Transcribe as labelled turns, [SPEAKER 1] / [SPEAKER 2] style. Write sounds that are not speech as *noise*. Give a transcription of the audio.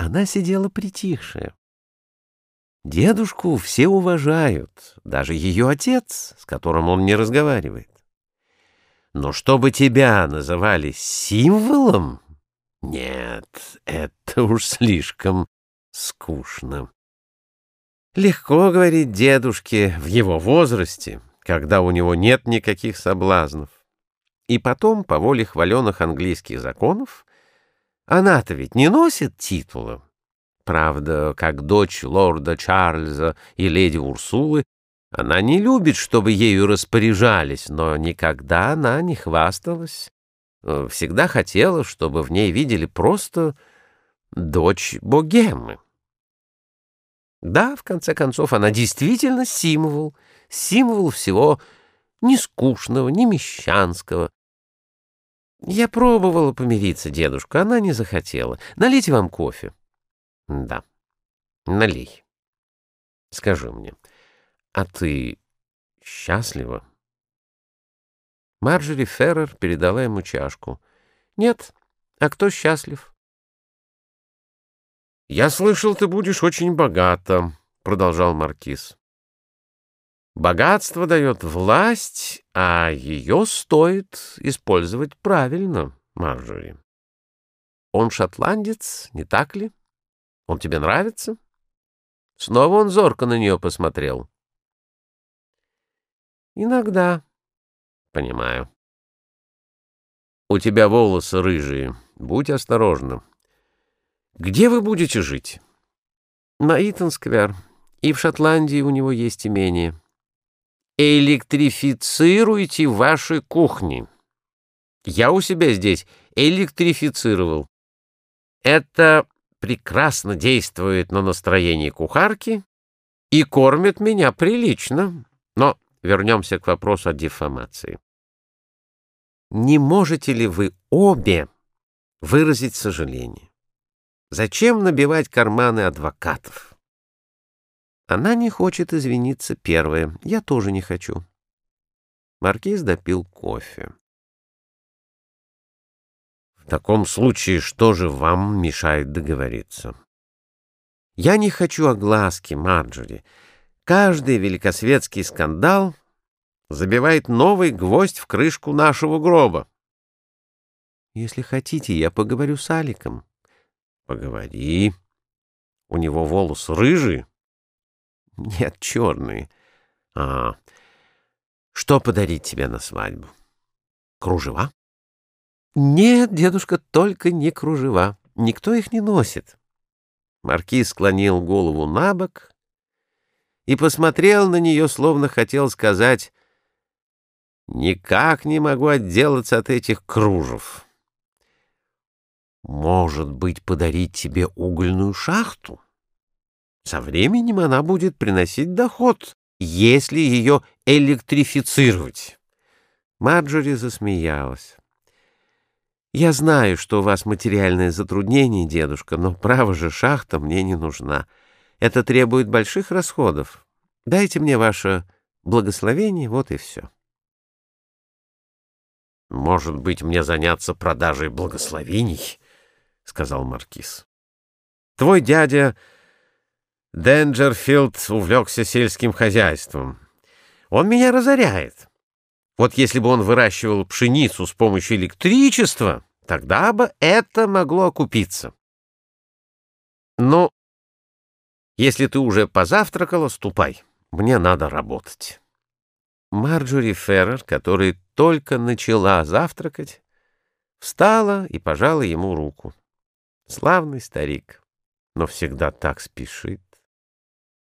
[SPEAKER 1] Она сидела притихшая. Дедушку все уважают, даже ее отец, с которым он не разговаривает. Но чтобы тебя называли символом? Нет, это уж слишком скучно. Легко говорить дедушке в его возрасте, когда у него нет никаких соблазнов. И потом, по воле хваленых английских законов, она-то ведь не носит титула. Правда, как дочь лорда Чарльза и леди Урсулы, она не любит, чтобы ею распоряжались, но никогда она не хвасталась. Э, всегда хотела, чтобы в ней видели просто дочь богемы. Да, в конце концов, она действительно символ, символ всего не скучного, не мещанского. Я пробовала помириться, дедушка, она не захотела. Налейте вам кофе. Да, налей. Скажи мне, а ты счастлива? Марджери Феррер передала ему чашку. Нет, а кто счастлив? «Я слышал, ты будешь очень богата», — продолжал Маркиз. «Богатство дает власть, а ее стоит использовать правильно, Марджори. Он шотландец, не так ли? Он тебе нравится?» Снова он зорко на нее посмотрел. «Иногда». «Понимаю». «У тебя волосы рыжие. Будь осторожна. Где вы будете жить? На Итон-сквер. И в Шотландии у него есть имение. Электрифицируйте ваши кухни. Я у себя здесь электрифицировал. Это прекрасно действует на настроение кухарки и кормит меня прилично. Но вернемся к вопросу о дефамации. Не можете ли вы обе выразить сожаление? Зачем набивать карманы адвокатов? Она не хочет извиниться первая. Я тоже не хочу. Маркиз допил кофе. В таком случае что же вам мешает договориться? Я не хочу огласки, Марджори. Каждый великосветский скандал забивает новый гвоздь в крышку нашего гроба. Если хотите, я поговорю с Аликом. Поговори. У него волосы рыжие? *laughs* Нет, черные. А, что подарить тебе на свадьбу? Кружева? Нет, дедушка, только не кружева. Никто их не носит. Маркиз склонил голову на бок и посмотрел на нее, словно хотел сказать «Никак не могу отделаться от этих кружев». Может быть, подарить тебе угольную шахту? Со временем она будет приносить доход, если ее электрифицировать. Марджори засмеялась. «Я знаю, что у вас материальное затруднение, дедушка, но, право же, шахта мне не нужна. Это требует больших расходов. Дайте мне ваше благословение, вот и все». «Может быть, мне заняться продажей благословений?» — сказал Маркиз. «Твой дядя Денджерфилд увлекся сельским хозяйством. Он меня разоряет. Вот если бы он выращивал пшеницу с помощью электричества, тогда бы это могло окупиться. Ну, если ты уже позавтракала, ступай. Мне надо работать». Марджори Феррер, которая только начала завтракать, встала и пожала ему руку. Славный старик, но всегда так спешит.